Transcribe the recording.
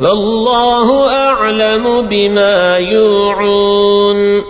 والله أعلم بما يوعون